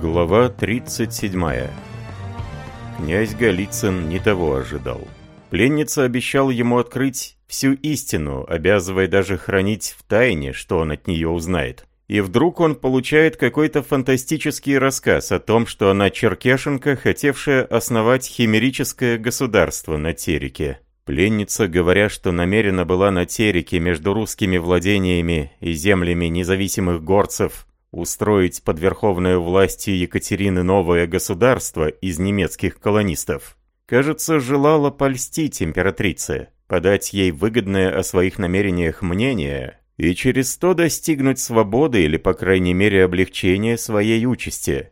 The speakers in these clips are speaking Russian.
Глава 37. Князь Голицын не того ожидал. Пленница обещала ему открыть всю истину, обязывая даже хранить в тайне, что он от нее узнает. И вдруг он получает какой-то фантастический рассказ о том, что она черкешенка, хотевшая основать химерическое государство на Тереке. Пленница, говоря, что намерена была на Тереке между русскими владениями и землями независимых горцев устроить под верховную властью Екатерины новое государство из немецких колонистов, кажется, желала польстить императрице, подать ей выгодное о своих намерениях мнение и через то достигнуть свободы или, по крайней мере, облегчения своей участи.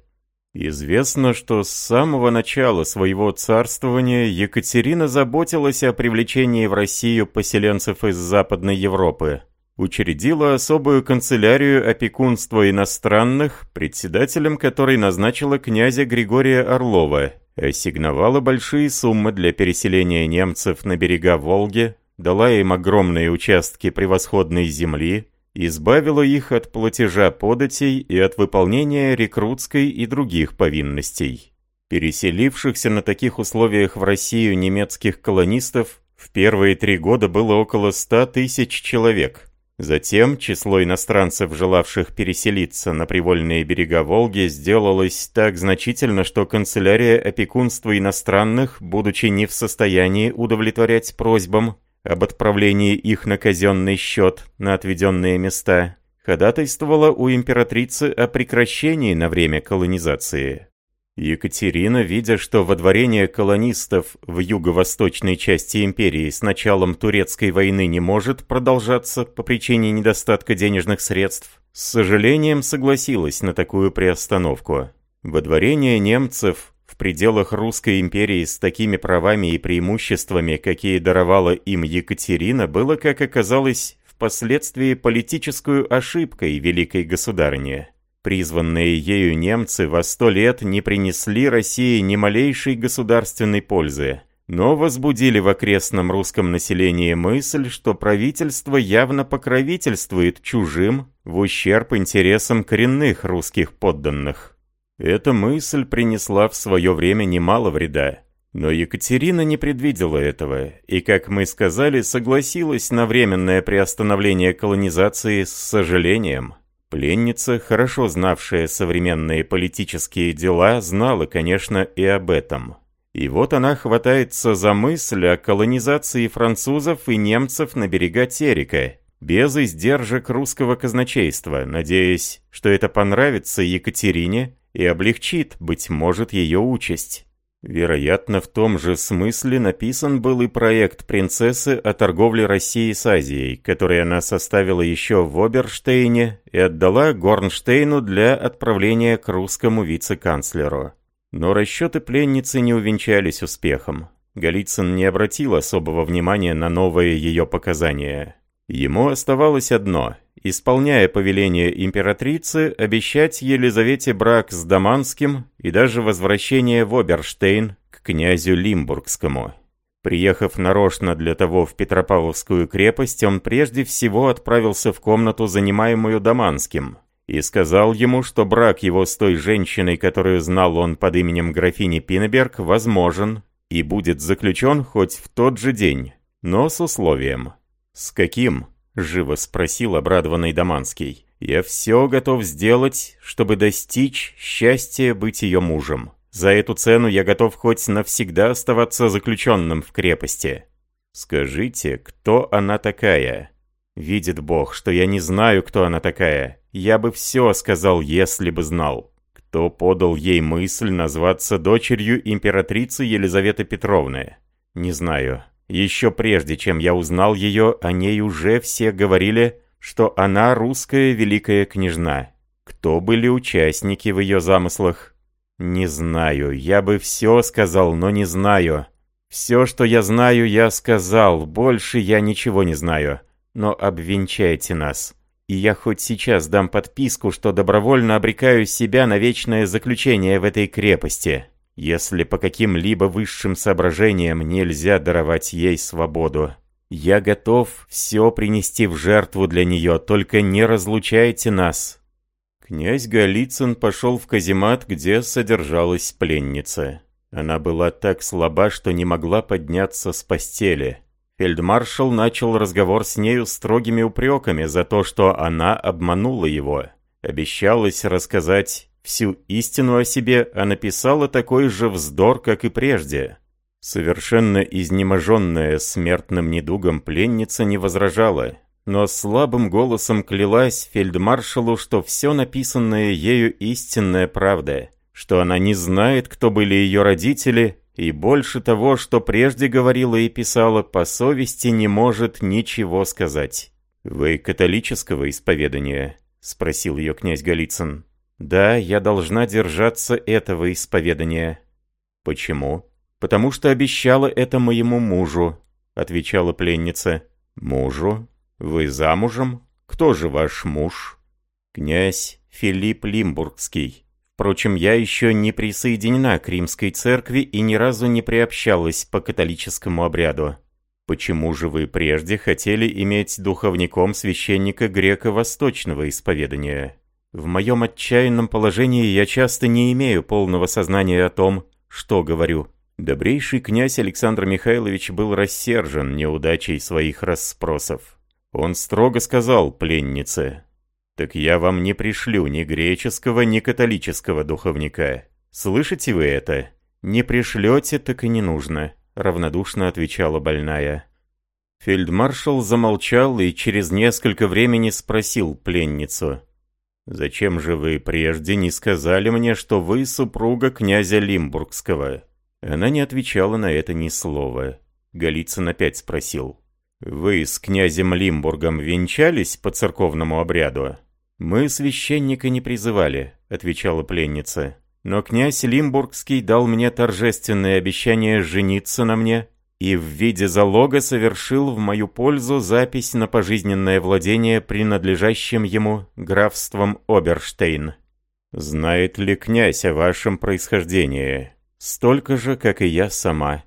Известно, что с самого начала своего царствования Екатерина заботилась о привлечении в Россию поселенцев из Западной Европы, учредила особую канцелярию опекунства иностранных, председателем которой назначила князя Григория Орлова, ассигновала большие суммы для переселения немцев на берега Волги, дала им огромные участки превосходной земли, избавила их от платежа податей и от выполнения рекрутской и других повинностей. Переселившихся на таких условиях в Россию немецких колонистов в первые три года было около ста тысяч человек – Затем число иностранцев, желавших переселиться на привольные берега Волги, сделалось так значительно, что канцелярия опекунства иностранных, будучи не в состоянии удовлетворять просьбам об отправлении их на казенный счет на отведенные места, ходатайствовала у императрицы о прекращении на время колонизации. Екатерина, видя, что водворение колонистов в юго-восточной части империи с началом турецкой войны не может продолжаться по причине недостатка денежных средств, с сожалением согласилась на такую приостановку. Водворение немцев в пределах Русской империи с такими правами и преимуществами, какие даровала им Екатерина, было, как оказалось, впоследствии политическую ошибкой великой государыни. Призванные ею немцы во сто лет не принесли России ни малейшей государственной пользы, но возбудили в окрестном русском населении мысль, что правительство явно покровительствует чужим в ущерб интересам коренных русских подданных. Эта мысль принесла в свое время немало вреда. Но Екатерина не предвидела этого, и, как мы сказали, согласилась на временное приостановление колонизации с сожалением. Пленница, хорошо знавшая современные политические дела, знала, конечно, и об этом. И вот она хватается за мысль о колонизации французов и немцев на берега Терека, без издержек русского казначейства, надеясь, что это понравится Екатерине и облегчит, быть может, ее участь. Вероятно, в том же смысле написан был и проект принцессы о торговле России с Азией, который она составила еще в Оберштейне и отдала Горнштейну для отправления к русскому вице-канцлеру. Но расчеты пленницы не увенчались успехом. Голицын не обратил особого внимания на новые ее показания. Ему оставалось одно – исполняя повеление императрицы, обещать Елизавете брак с Даманским и даже возвращение в Оберштейн к князю Лимбургскому. Приехав нарочно для того в Петропавловскую крепость, он прежде всего отправился в комнату, занимаемую Даманским, и сказал ему, что брак его с той женщиной, которую знал он под именем графини Пинеберг, возможен и будет заключен хоть в тот же день, но с условием. «С каким?» — живо спросил обрадованный Даманский. «Я все готов сделать, чтобы достичь счастья быть ее мужем. За эту цену я готов хоть навсегда оставаться заключенным в крепости. Скажите, кто она такая?» «Видит Бог, что я не знаю, кто она такая. Я бы все сказал, если бы знал. Кто подал ей мысль назваться дочерью императрицы Елизаветы Петровны? Не знаю. Еще прежде, чем я узнал ее, о ней уже все говорили, что она русская великая княжна. Кто были участники в ее замыслах? Не знаю, я бы все сказал, но не знаю. Все, что я знаю, я сказал, больше я ничего не знаю. Но обвенчайте нас. И я хоть сейчас дам подписку, что добровольно обрекаю себя на вечное заключение в этой крепости. Если по каким-либо высшим соображениям нельзя даровать ей свободу, я готов все принести в жертву для нее, только не разлучайте нас». Князь Голицын пошел в каземат, где содержалась пленница. Она была так слаба, что не могла подняться с постели. Фельдмаршал начал разговор с нею строгими упреками за то, что она обманула его. Обещалась рассказать всю истину о себе, а написала такой же вздор, как и прежде. Совершенно изнеможенная смертным недугом пленница не возражала, но слабым голосом клялась фельдмаршалу, что все написанное ею истинная правда, что она не знает, кто были ее родители, и больше того, что прежде говорила и писала, по совести не может ничего сказать. «Вы католического исповедания?» — спросил ее князь Голицын. «Да, я должна держаться этого исповедания». «Почему?» «Потому что обещала это моему мужу», — отвечала пленница. «Мужу? Вы замужем? Кто же ваш муж?» «Князь Филипп Лимбургский. Впрочем, я еще не присоединена к римской церкви и ни разу не приобщалась по католическому обряду. Почему же вы прежде хотели иметь духовником священника греко-восточного исповедания? В моем отчаянном положении я часто не имею полного сознания о том, что говорю». Добрейший князь Александр Михайлович был рассержен неудачей своих расспросов. Он строго сказал пленнице, «Так я вам не пришлю ни греческого, ни католического духовника. Слышите вы это? Не пришлете, так и не нужно», — равнодушно отвечала больная. Фельдмаршал замолчал и через несколько времени спросил пленницу, «Зачем же вы прежде не сказали мне, что вы супруга князя Лимбургского?» Она не отвечала на это ни слова. Голицын опять спросил. «Вы с князем Лимбургом венчались по церковному обряду?» «Мы священника не призывали», — отвечала пленница. «Но князь Лимбургский дал мне торжественное обещание жениться на мне и в виде залога совершил в мою пользу запись на пожизненное владение, принадлежащим ему графством Оберштейн. Знает ли князь о вашем происхождении?» Столько же, как и я сама.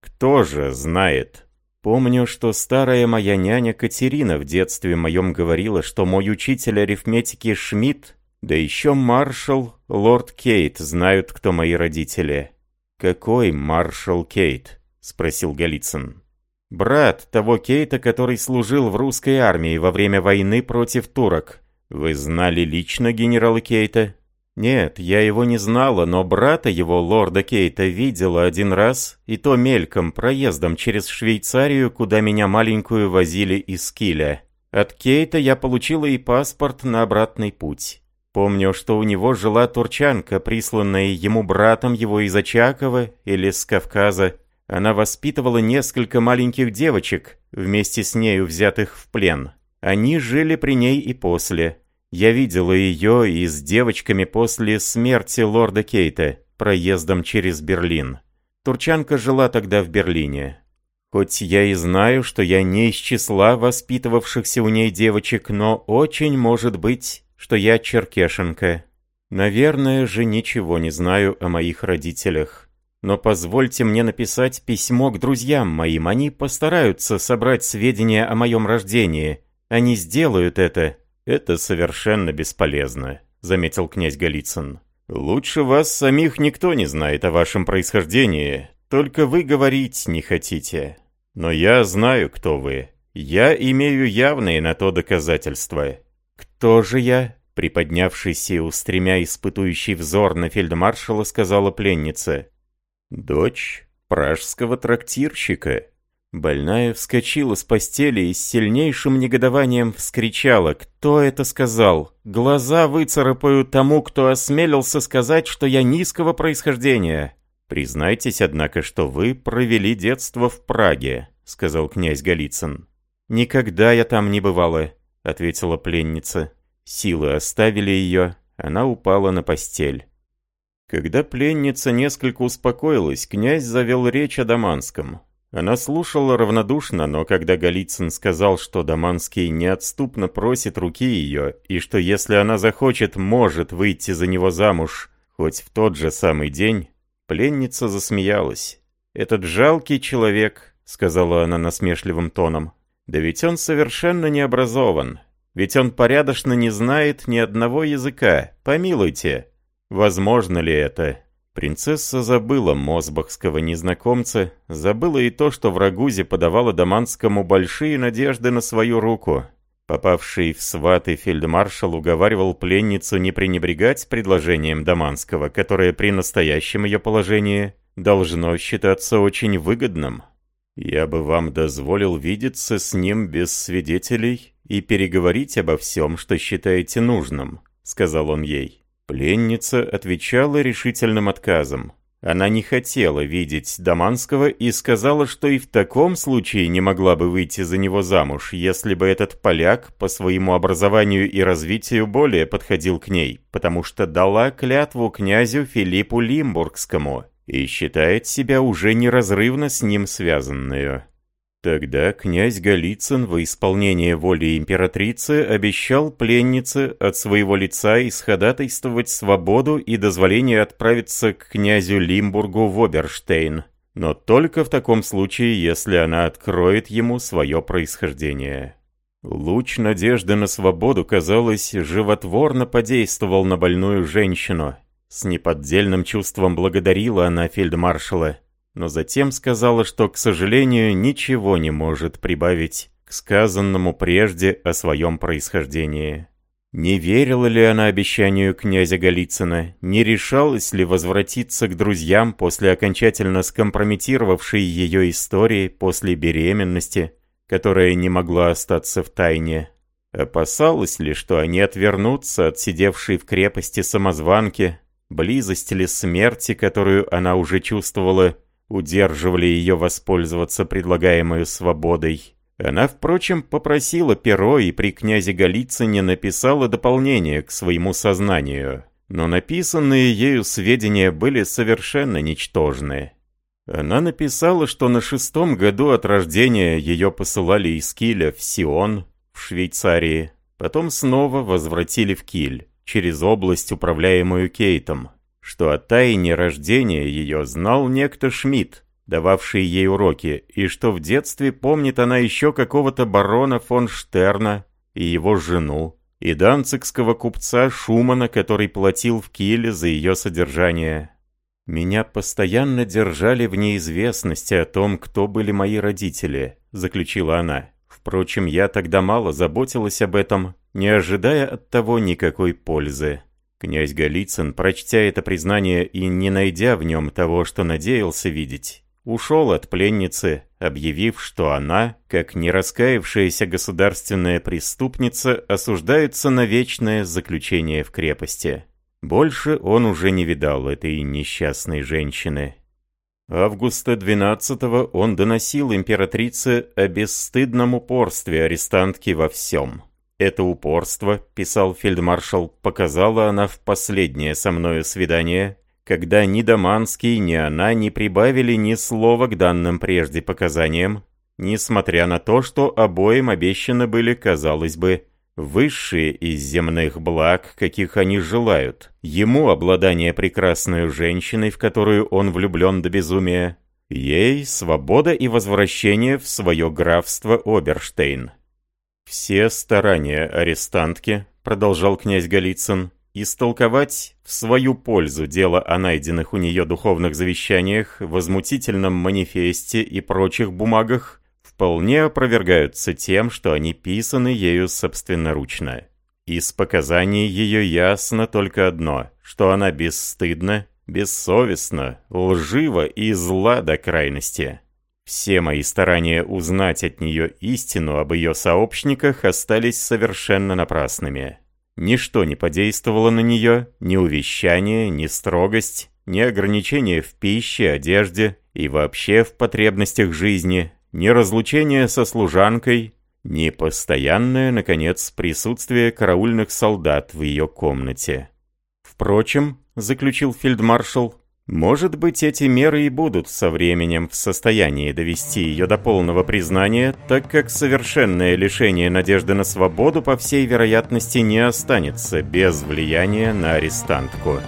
Кто же знает? Помню, что старая моя няня Катерина в детстве моем говорила, что мой учитель арифметики Шмидт, да еще маршал, лорд Кейт знают, кто мои родители. «Какой маршал Кейт?» — спросил Голицын. «Брат того Кейта, который служил в русской армии во время войны против турок. Вы знали лично генерала Кейта?» Нет, я его не знала, но брата его, лорда Кейта, видела один раз, и то мельком, проездом через Швейцарию, куда меня маленькую возили из Киля. От Кейта я получила и паспорт на обратный путь. Помню, что у него жила турчанка, присланная ему братом его из Очакова или с Кавказа. Она воспитывала несколько маленьких девочек, вместе с нею взятых в плен. Они жили при ней и после. Я видела ее и с девочками после смерти лорда Кейта, проездом через Берлин. Турчанка жила тогда в Берлине. Хоть я и знаю, что я не из числа воспитывавшихся у ней девочек, но очень может быть, что я черкешенка. Наверное же ничего не знаю о моих родителях. Но позвольте мне написать письмо к друзьям моим. Они постараются собрать сведения о моем рождении. Они сделают это, «Это совершенно бесполезно», — заметил князь Голицын. «Лучше вас самих никто не знает о вашем происхождении, только вы говорить не хотите. Но я знаю, кто вы. Я имею явные на то доказательства». «Кто же я?» Приподнявшись и устремя испытующий взор на фельдмаршала, сказала пленница. «Дочь пражского трактирщика». Больная вскочила с постели и с сильнейшим негодованием вскричала. «Кто это сказал? Глаза выцарапаю тому, кто осмелился сказать, что я низкого происхождения!» «Признайтесь, однако, что вы провели детство в Праге», — сказал князь Голицын. «Никогда я там не бывала», — ответила пленница. Силы оставили ее, она упала на постель. Когда пленница несколько успокоилась, князь завел речь о Даманском. Она слушала равнодушно, но когда Голицын сказал, что Даманский неотступно просит руки ее, и что если она захочет, может выйти за него замуж, хоть в тот же самый день, пленница засмеялась. «Этот жалкий человек», — сказала она насмешливым тоном, — «да ведь он совершенно не образован. Ведь он порядочно не знает ни одного языка. Помилуйте. Возможно ли это? Принцесса забыла мозбахского незнакомца, забыла и то, что в Рагузе подавала Даманскому большие надежды на свою руку. Попавший в сваты фельдмаршал уговаривал пленницу не пренебрегать предложением Даманского, которое при настоящем ее положении должно считаться очень выгодным. «Я бы вам дозволил видеться с ним без свидетелей и переговорить обо всем, что считаете нужным», — сказал он ей. Пленница отвечала решительным отказом. Она не хотела видеть Даманского и сказала, что и в таком случае не могла бы выйти за него замуж, если бы этот поляк по своему образованию и развитию более подходил к ней, потому что дала клятву князю Филиппу Лимбургскому и считает себя уже неразрывно с ним связанную. Тогда князь Голицын во исполнение воли императрицы обещал пленнице от своего лица исходатайствовать свободу и дозволение отправиться к князю Лимбургу в Оберштейн, но только в таком случае, если она откроет ему свое происхождение. Луч надежды на свободу, казалось, животворно подействовал на больную женщину. С неподдельным чувством благодарила она фельдмаршала но затем сказала, что, к сожалению, ничего не может прибавить к сказанному прежде о своем происхождении. Не верила ли она обещанию князя Голицына, не решалась ли возвратиться к друзьям после окончательно скомпрометировавшей ее истории после беременности, которая не могла остаться в тайне. Опасалась ли, что они отвернутся от сидевшей в крепости самозванки, близость ли смерти, которую она уже чувствовала, удерживали ее воспользоваться предлагаемой свободой. Она, впрочем, попросила перо и при князе Голицыне написала дополнение к своему сознанию, но написанные ею сведения были совершенно ничтожны. Она написала, что на шестом году от рождения ее посылали из Киля в Сион, в Швейцарии, потом снова возвратили в Киль, через область, управляемую Кейтом, что о тайне рождения ее знал некто Шмидт, дававший ей уроки, и что в детстве помнит она еще какого-то барона фон Штерна и его жену, и данцикского купца Шумана, который платил в Киле за ее содержание. «Меня постоянно держали в неизвестности о том, кто были мои родители», — заключила она. «Впрочем, я тогда мало заботилась об этом, не ожидая от того никакой пользы. Князь Голицын, прочтя это признание и не найдя в нем того, что надеялся видеть, ушел от пленницы, объявив, что она, как нераскаявшаяся государственная преступница, осуждается на вечное заключение в крепости. Больше он уже не видал этой несчастной женщины. Августа 12-го он доносил императрице о бесстыдном упорстве арестантки во всем. Это упорство, писал фельдмаршал, показала она в последнее со мною свидание, когда ни Даманский, ни она не прибавили ни слова к данным прежде показаниям, несмотря на то, что обоим обещаны были, казалось бы, высшие из земных благ, каких они желают. Ему обладание прекрасной женщиной, в которую он влюблен до безумия, ей свобода и возвращение в свое графство Оберштейн. «Все старания арестантки», — продолжал князь Голицын, истолковать в свою пользу дело о найденных у нее духовных завещаниях, возмутительном манифесте и прочих бумагах вполне опровергаются тем, что они писаны ею собственноручно. Из показаний ее ясно только одно, что она бесстыдна, бессовестна, лжива и зла до крайности. Все мои старания узнать от нее истину об ее сообщниках остались совершенно напрасными. Ничто не подействовало на нее, ни увещание, ни строгость, ни ограничение в пище, одежде и вообще в потребностях жизни, ни разлучение со служанкой, ни постоянное, наконец, присутствие караульных солдат в ее комнате. Впрочем, заключил фельдмаршал, может быть, эти меры и будут со временем в состоянии довести ее до полного признания, так как совершенное лишение надежды на свободу, по всей вероятности, не останется без влияния на арестантку.